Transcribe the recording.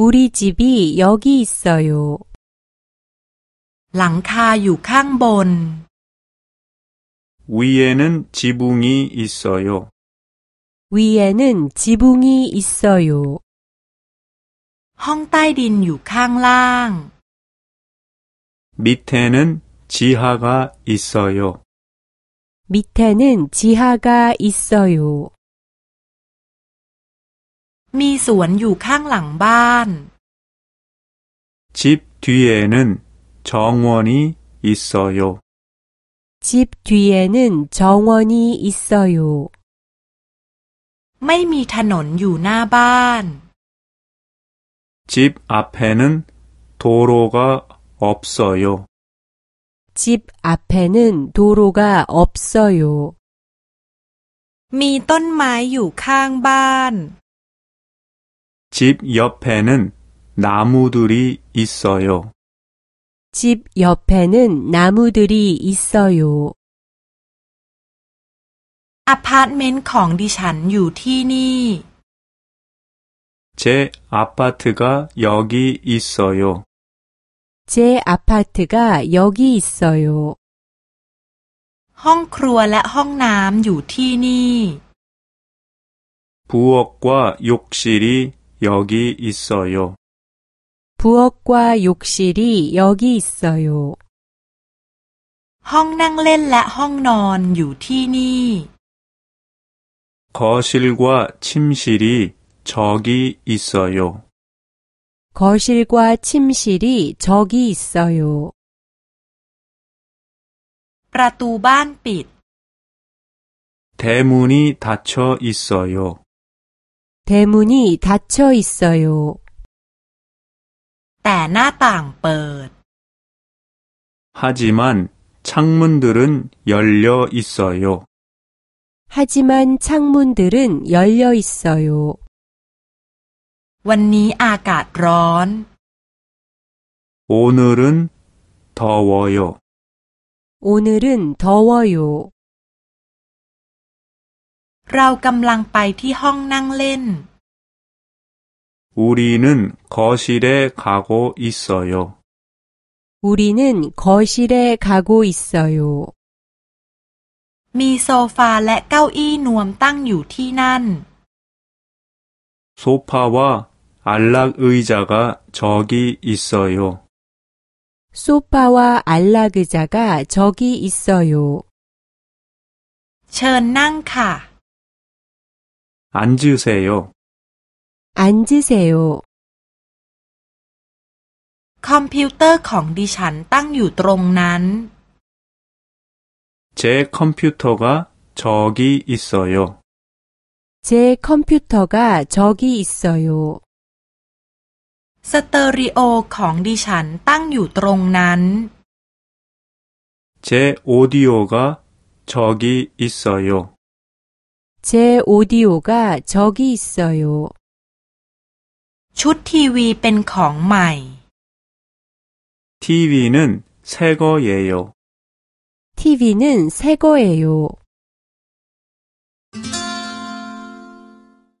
우리 집이 여기 있어요 หลังคาอยู่ข้างบน 위에는 지붕이 있어요 위에는 지붕이 있어요 ห้องใต้ดินอยู่ข้างล่าง 밑에는 지하가 있어요 밑에는 지하가 있어요 มีสวนอยู่ข้างหลังบ้าน 집 뒤에는 정원이 있어요 집 뒤에는 정원이 있어요 ไม่มีถนนอยู่หน้าบ้าน 집 앞에는 도로가 없어요 집 앞에는 도로가 없어요 มีต้นไม้อยู่ข้างบ้าน 집 옆에는 나무들이 있어요 집 옆에는 나무들이 있어요 อพาร์ตเมนต์ของดิฉันอยู่ที่นี่ 제 아파트가 여기 있어요 제 아파트가 여기 있어요 ห้องครัวและห้องน้ำอยู่ที่นี่ 부엌과 욕실이 여기 있어요 부엌과 욕실이 여기 있어요 ห้องนั่งเล่นและห้องนอนอยู่ที่นี่ 거실과 침실이 저기 있어요 거실과 침실이 저기 있어요 ประตูบ้านปิด 대문이 닫혀 있어요 대문이 닫혀 있어요 แต่หน้าต่างเปิด 하지만 창문들은 열려 있어요 하지만 창문들은 열려 있어요 วันนี้อากาศร้อน 오늘은 더워요 오늘은 더워요 เรากำลังไปที่ห้องนั่งเล่น 우리는 거실에 가고 있어요 우리는 거실에 가고 있어요 มีโซฟาและเก้าอี้นวมตั้งอยู่ที่นั่น 소파와 안락 의자가 저기 있어요 소파와 안락 의자가 저기 있어요 เชิญนั่งค่ะ 앉으세요 앉으세요 คอมพิวเตอร์ของดิฉันตั้งอยู่ตรงนั้น 제 컴퓨터가 저기 있어요 제 컴퓨터가 저기 있어요 สเตอริโอของดิฉันตั้งอยู่ตรงนั้น 제 오디오가 저기 있어요 제 오디오가 저기 있어요 ชุดทีวีเป็นของใหม่ TV는 새 거예요. TV는 새 거예요.